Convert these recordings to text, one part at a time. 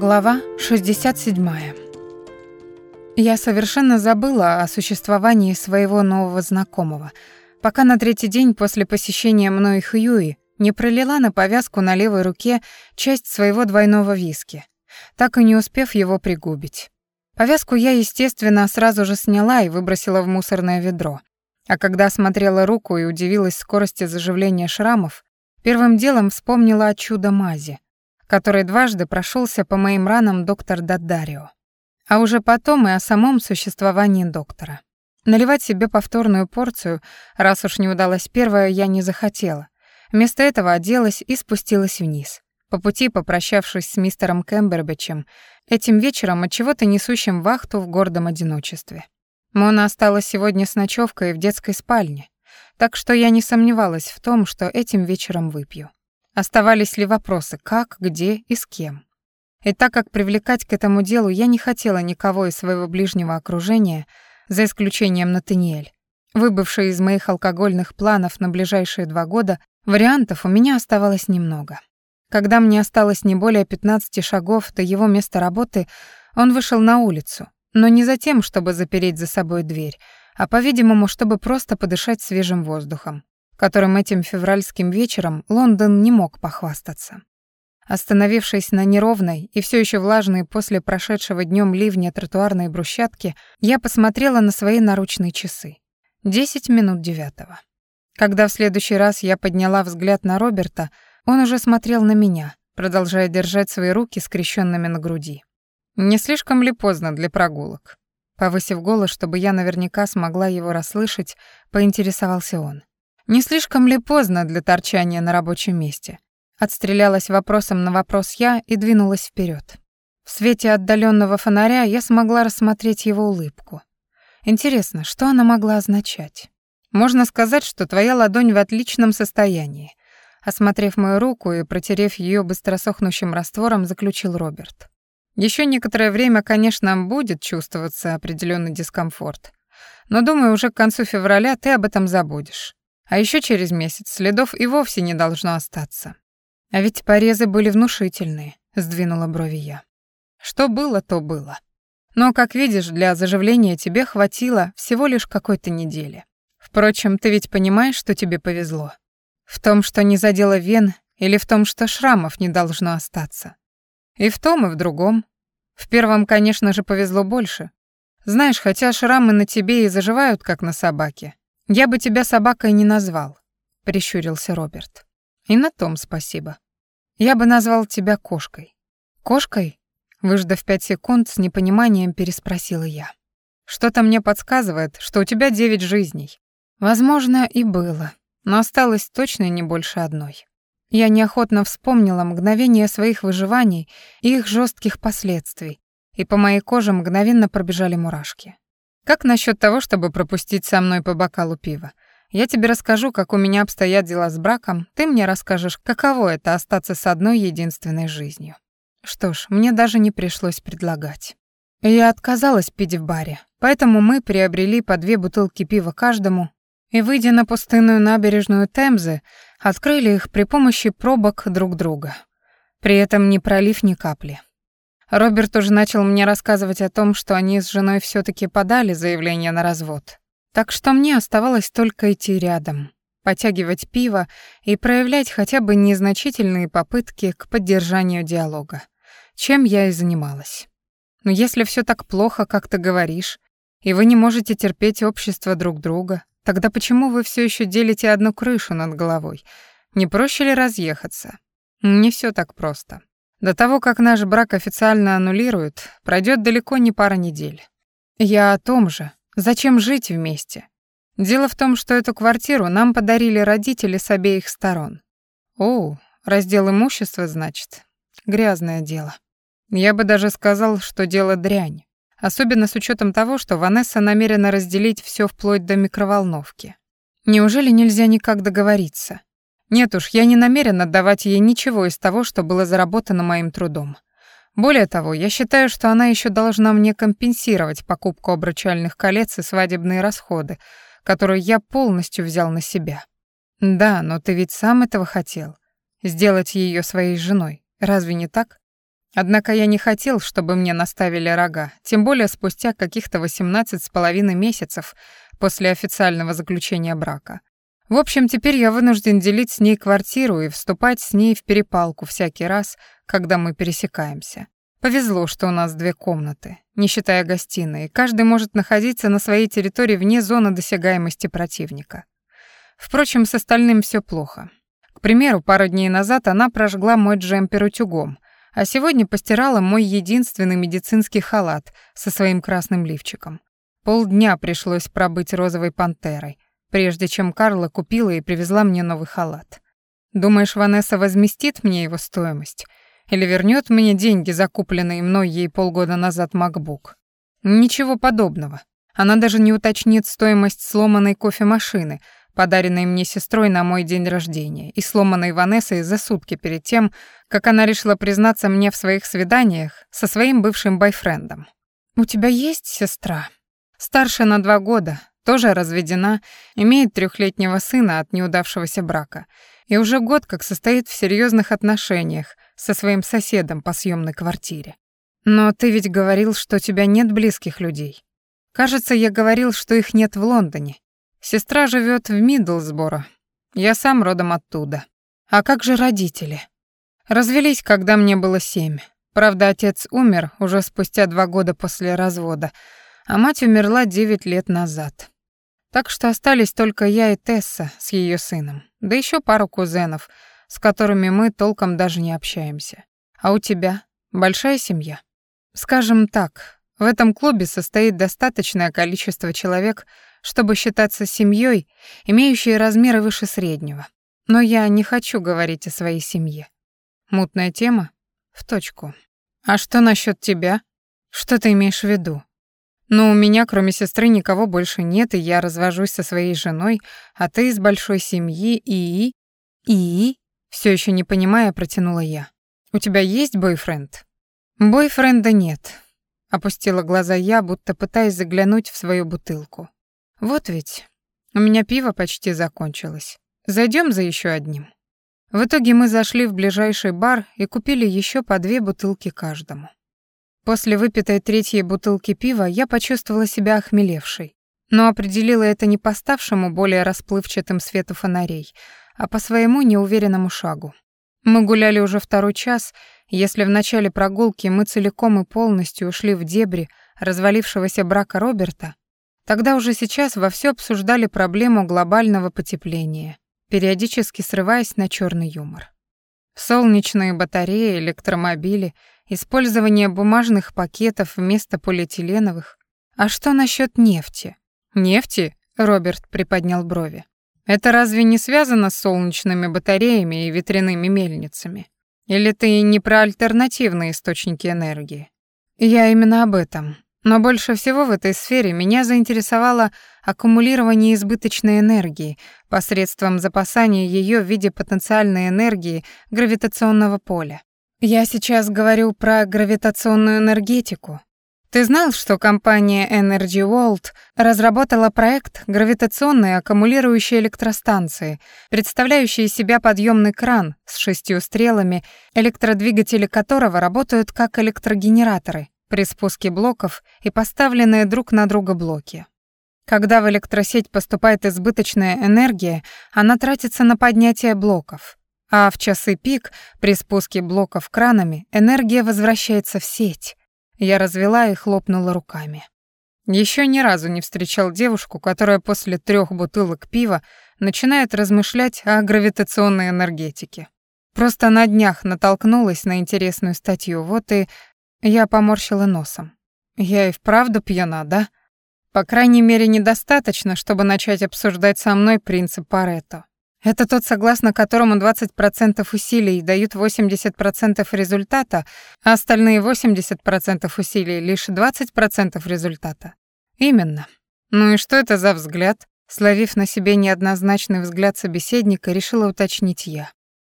Глава 67. Я совершенно забыла о существовании своего нового знакомого, пока на третий день после посещения мной Хьюи не пролила на повязку на левой руке часть своего двойного виски, так и не успев его пригубить. Повязку я, естественно, сразу же сняла и выбросила в мусорное ведро. А когда осмотрела руку и удивилась скорости заживления шрамов, первым делом вспомнила о чудо-мази — который дважды прошелся по моим ранам доктор Даддарио. А уже потом и о самом существовании доктора. Наливать себе повторную порцию, раз уж не удалась первая, я не захотела. Вместо этого оделась и спустилась вниз. По пути, попрощавшись с мистером Кэмбербичем, этим вечером от чего-то несущим вахту в гордом одиночестве. Мона осталась сегодня с ночевкой в детской спальне, так что я не сомневалась в том, что этим вечером выпью. Оставались ли вопросы, как, где и с кем. И так как привлекать к этому делу я не хотела никого из своего ближнего окружения, за исключением Натаниэль, выбывшей из моих алкогольных планов на ближайшие два года, вариантов у меня оставалось немного. Когда мне осталось не более 15 шагов до его места работы, он вышел на улицу, но не за тем, чтобы запереть за собой дверь, а, по-видимому, чтобы просто подышать свежим воздухом которым этим февральским вечером Лондон не мог похвастаться. Остановившись на неровной и все еще влажной после прошедшего днем ливня тротуарной брусчатке, я посмотрела на свои наручные часы. Десять минут девятого. Когда в следующий раз я подняла взгляд на Роберта, он уже смотрел на меня, продолжая держать свои руки скрещенными на груди. «Не слишком ли поздно для прогулок?» Повысив голос, чтобы я наверняка смогла его расслышать, поинтересовался он. Не слишком ли поздно для торчания на рабочем месте? Отстрелялась вопросом на вопрос я и двинулась вперед. В свете отдаленного фонаря я смогла рассмотреть его улыбку. Интересно, что она могла означать? Можно сказать, что твоя ладонь в отличном состоянии. Осмотрев мою руку и протерев ее быстросохнущим раствором, заключил Роберт. Еще некоторое время, конечно, будет чувствоваться определенный дискомфорт. Но думаю, уже к концу февраля ты об этом забудешь. А еще через месяц следов и вовсе не должно остаться. А ведь порезы были внушительные, сдвинула брови я. Что было, то было. Но, как видишь, для заживления тебе хватило всего лишь какой-то недели. Впрочем, ты ведь понимаешь, что тебе повезло. В том, что не задело вен, или в том, что шрамов не должно остаться. И в том, и в другом. В первом, конечно же, повезло больше. Знаешь, хотя шрамы на тебе и заживают, как на собаке, «Я бы тебя собакой не назвал», — прищурился Роберт. «И на том спасибо. Я бы назвал тебя кошкой». «Кошкой?» — выждав пять секунд, с непониманием переспросила я. «Что-то мне подсказывает, что у тебя девять жизней». Возможно, и было, но осталось точно не больше одной. Я неохотно вспомнила мгновение своих выживаний и их жестких последствий, и по моей коже мгновенно пробежали мурашки. Как насчет того, чтобы пропустить со мной по бокалу пива? Я тебе расскажу, как у меня обстоят дела с браком, ты мне расскажешь, каково это остаться с одной единственной жизнью. Что ж, мне даже не пришлось предлагать. Я отказалась пить в баре, поэтому мы приобрели по две бутылки пива каждому и, выйдя на пустынную набережную Темзы, открыли их при помощи пробок друг друга, при этом не пролив ни капли. Роберт уже начал мне рассказывать о том, что они с женой все таки подали заявление на развод. Так что мне оставалось только идти рядом, потягивать пиво и проявлять хотя бы незначительные попытки к поддержанию диалога, чем я и занималась. Но если все так плохо, как ты говоришь, и вы не можете терпеть общество друг друга, тогда почему вы все еще делите одну крышу над головой? Не проще ли разъехаться? Не все так просто. До того, как наш брак официально аннулируют, пройдет далеко не пара недель. Я о том же. Зачем жить вместе? Дело в том, что эту квартиру нам подарили родители с обеих сторон. О, раздел имущества, значит. Грязное дело. Я бы даже сказал, что дело дрянь. Особенно с учетом того, что Ванесса намерена разделить все вплоть до микроволновки. Неужели нельзя никак договориться? Нет уж, я не намерен отдавать ей ничего из того, что было заработано моим трудом. Более того, я считаю, что она еще должна мне компенсировать покупку обручальных колец и свадебные расходы, которые я полностью взял на себя. Да, но ты ведь сам этого хотел. Сделать ее своей женой. Разве не так? Однако я не хотел, чтобы мне наставили рога, тем более спустя каких-то 18 с половиной месяцев после официального заключения брака. В общем, теперь я вынужден делить с ней квартиру и вступать с ней в перепалку всякий раз, когда мы пересекаемся. Повезло, что у нас две комнаты, не считая гостиной, каждый может находиться на своей территории вне зоны досягаемости противника. Впрочем, с остальным все плохо. К примеру, пару дней назад она прожгла мой джемпер утюгом, а сегодня постирала мой единственный медицинский халат со своим красным лифчиком. Полдня пришлось пробыть розовой пантерой, прежде чем Карла купила и привезла мне новый халат. Думаешь, Ванесса возместит мне его стоимость? Или вернет мне деньги, закупленные мной ей полгода назад MacBook? Ничего подобного. Она даже не уточнит стоимость сломанной кофемашины, подаренной мне сестрой на мой день рождения, и сломанной Ванессой за сутки перед тем, как она решила признаться мне в своих свиданиях со своим бывшим бойфрендом. «У тебя есть сестра?» «Старше на два года, тоже разведена, имеет трехлетнего сына от неудавшегося брака и уже год как состоит в серьезных отношениях со своим соседом по съемной квартире. Но ты ведь говорил, что у тебя нет близких людей. Кажется, я говорил, что их нет в Лондоне. Сестра живет в Мидлсборо. Я сам родом оттуда. А как же родители? Развелись, когда мне было семь. Правда, отец умер уже спустя два года после развода, а мать умерла девять лет назад. Так что остались только я и Тесса с ее сыном, да еще пару кузенов, с которыми мы толком даже не общаемся. А у тебя большая семья? Скажем так, в этом клубе состоит достаточное количество человек, чтобы считаться семьей, имеющей размеры выше среднего. Но я не хочу говорить о своей семье. Мутная тема? В точку. А что насчет тебя? Что ты имеешь в виду? Ну, у меня, кроме сестры, никого больше нет, и я развожусь со своей женой, а ты из большой семьи и... И... Все еще не понимая, протянула я. У тебя есть бойфренд? Бойфренда нет. Опустила глаза я, будто пытаясь заглянуть в свою бутылку. Вот ведь. У меня пиво почти закончилось. Зайдем за еще одним. В итоге мы зашли в ближайший бар и купили еще по две бутылки каждому. После выпитой третьей бутылки пива я почувствовала себя охмелевшей, но определила это не по ставшему более расплывчатым свету фонарей, а по своему неуверенному шагу. Мы гуляли уже второй час, если в начале прогулки мы целиком и полностью ушли в дебри развалившегося брака Роберта, тогда уже сейчас вовсю обсуждали проблему глобального потепления, периодически срываясь на черный юмор. Солнечные батареи, электромобили, использование бумажных пакетов вместо полиэтиленовых. А что насчет нефти? Нефти? Роберт приподнял брови. Это разве не связано с солнечными батареями и ветряными мельницами? Или ты не про альтернативные источники энергии? Я именно об этом. Но больше всего в этой сфере меня заинтересовало аккумулирование избыточной энергии посредством запасания ее в виде потенциальной энергии гравитационного поля. Я сейчас говорю про гравитационную энергетику. Ты знал, что компания Energy World разработала проект гравитационной аккумулирующей электростанции, представляющей из себя подъемный кран с шестью стрелами, электродвигатели которого работают как электрогенераторы, при спуске блоков и поставленные друг на друга блоки. Когда в электросеть поступает избыточная энергия, она тратится на поднятие блоков, а в часы пик при спуске блоков кранами энергия возвращается в сеть. Я развела и хлопнула руками. Еще ни разу не встречал девушку, которая после трех бутылок пива начинает размышлять о гравитационной энергетике. Просто на днях натолкнулась на интересную статью, вот и я поморщила носом. Я и вправду пьяна, да? По крайней мере, недостаточно, чтобы начать обсуждать со мной принцип Паретто. Это тот, согласно которому 20% усилий дают 80% результата, а остальные 80% усилий лишь 20% результата. Именно. Ну и что это за взгляд? Словив на себе неоднозначный взгляд собеседника, решила уточнить я.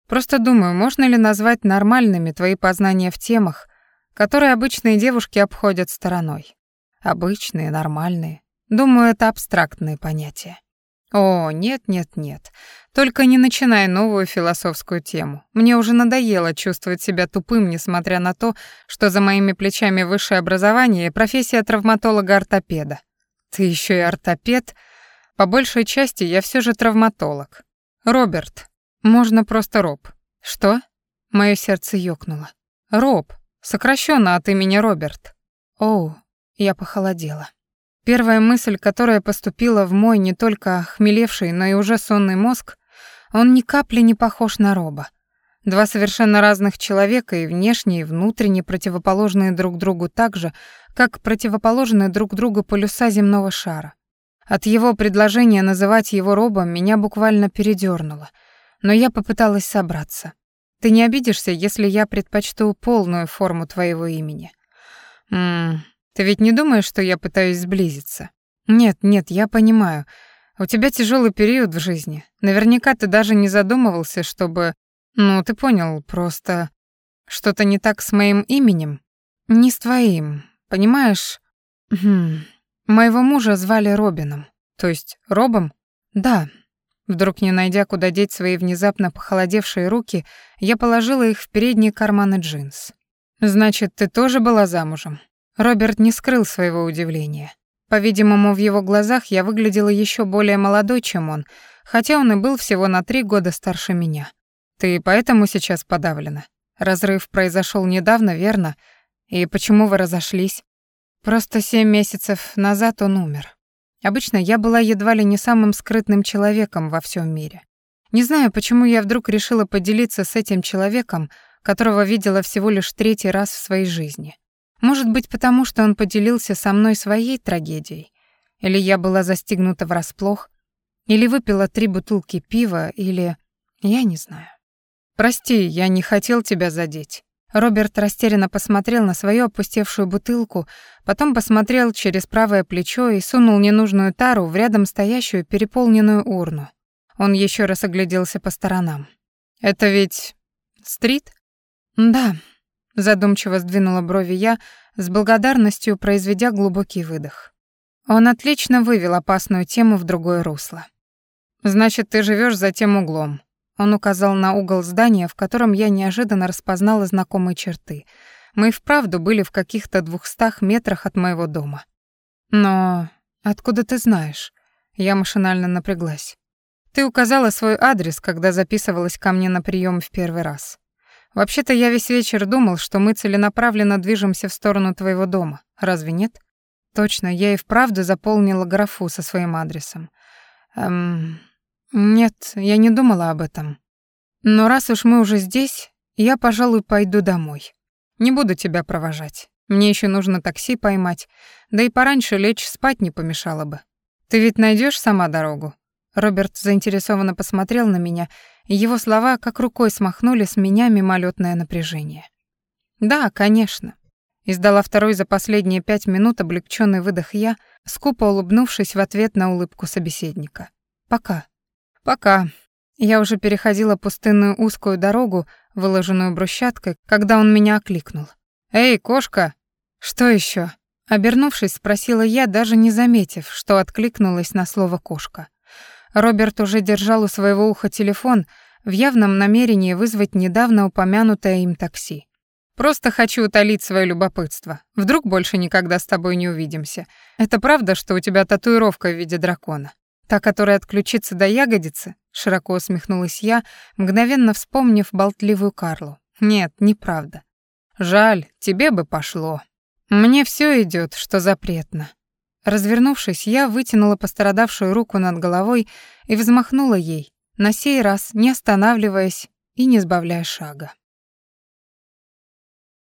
Просто думаю, можно ли назвать нормальными твои познания в темах, которые обычные девушки обходят стороной. Обычные, нормальные. Думаю, это абстрактные понятия. О, нет, нет, нет. Только не начинай новую философскую тему. Мне уже надоело чувствовать себя тупым, несмотря на то, что за моими плечами высшее образование и профессия травматолога-ортопеда. Ты еще и ортопед? По большей части я все же травматолог. Роберт. Можно просто Роб. Что? Мое сердце ёкнуло. Роб. Сокращенно от имени Роберт. Оу, я похолодела. Первая мысль, которая поступила в мой не только хмелевший, но и уже сонный мозг, он ни капли не похож на Роба. Два совершенно разных человека и внешне, и внутренне противоположные друг другу так же, как противоположные друг другу полюса земного шара. От его предложения называть его Робом меня буквально передёрнуло, но я попыталась собраться. Ты не обидишься, если я предпочту полную форму твоего имени? Ммм, ты ведь не думаешь, что я пытаюсь сблизиться? Нет, нет, я понимаю. У тебя тяжелый период в жизни. Наверняка ты даже не задумывался, чтобы... Ну, ты понял, просто... Что-то не так с моим именем? Не с твоим. Понимаешь? Хм. Моего мужа звали Робином. То есть Робом? Да. Вдруг не найдя, куда деть свои внезапно похолодевшие руки, я положила их в передние карманы джинс. Значит, ты тоже была замужем? Роберт не скрыл своего удивления. По-видимому, в его глазах я выглядела еще более молодой, чем он, хотя он и был всего на три года старше меня. Ты поэтому сейчас подавлена? Разрыв произошел недавно, верно? И почему вы разошлись? Просто семь месяцев назад он умер. Обычно я была едва ли не самым скрытным человеком во всем мире. Не знаю, почему я вдруг решила поделиться с этим человеком, которого видела всего лишь третий раз в своей жизни. Может быть, потому что он поделился со мной своей трагедией, или я была застигнута врасплох, или выпила три бутылки пива, или... я не знаю. «Прости, я не хотел тебя задеть». Роберт растерянно посмотрел на свою опустевшую бутылку, потом посмотрел через правое плечо и сунул ненужную тару в рядом стоящую переполненную урну. Он еще раз огляделся по сторонам. «Это ведь... стрит?» «Да», Задумчиво сдвинула брови я, с благодарностью произведя глубокий выдох. Он отлично вывел опасную тему в другое русло. «Значит, ты живешь за тем углом». Он указал на угол здания, в котором я неожиданно распознала знакомые черты. Мы вправду были в каких-то двухстах метрах от моего дома. «Но откуда ты знаешь?» Я машинально напряглась. «Ты указала свой адрес, когда записывалась ко мне на прием в первый раз. Вообще-то я весь вечер думал, что мы целенаправленно движемся в сторону твоего дома. Разве нет? Точно, я и вправду заполнила графу со своим адресом. Эм, нет, я не думала об этом. Но раз уж мы уже здесь, я, пожалуй, пойду домой. Не буду тебя провожать. Мне еще нужно такси поймать, да и пораньше лечь спать не помешало бы. Ты ведь найдешь сама дорогу? Роберт заинтересованно посмотрел на меня, и его слова как рукой смахнули с меня мимолетное напряжение. «Да, конечно», — издала второй за последние пять минут облегченный выдох я, скупо улыбнувшись в ответ на улыбку собеседника. «Пока». «Пока». Я уже переходила пустынную узкую дорогу, выложенную брусчаткой, когда он меня окликнул. «Эй, кошка!» «Что еще? Обернувшись, спросила я, даже не заметив, что откликнулась на слово «кошка». Роберт уже держал у своего уха телефон в явном намерении вызвать недавно упомянутое им такси. «Просто хочу утолить свое любопытство. Вдруг больше никогда с тобой не увидимся. Это правда, что у тебя татуировка в виде дракона? Та, которая отключится до ягодицы?» Широко усмехнулась я, мгновенно вспомнив болтливую Карлу. «Нет, неправда. Жаль, тебе бы пошло. Мне все идет, что запретно. Развернувшись, я вытянула пострадавшую руку над головой и взмахнула ей, на сей раз не останавливаясь и не сбавляя шага.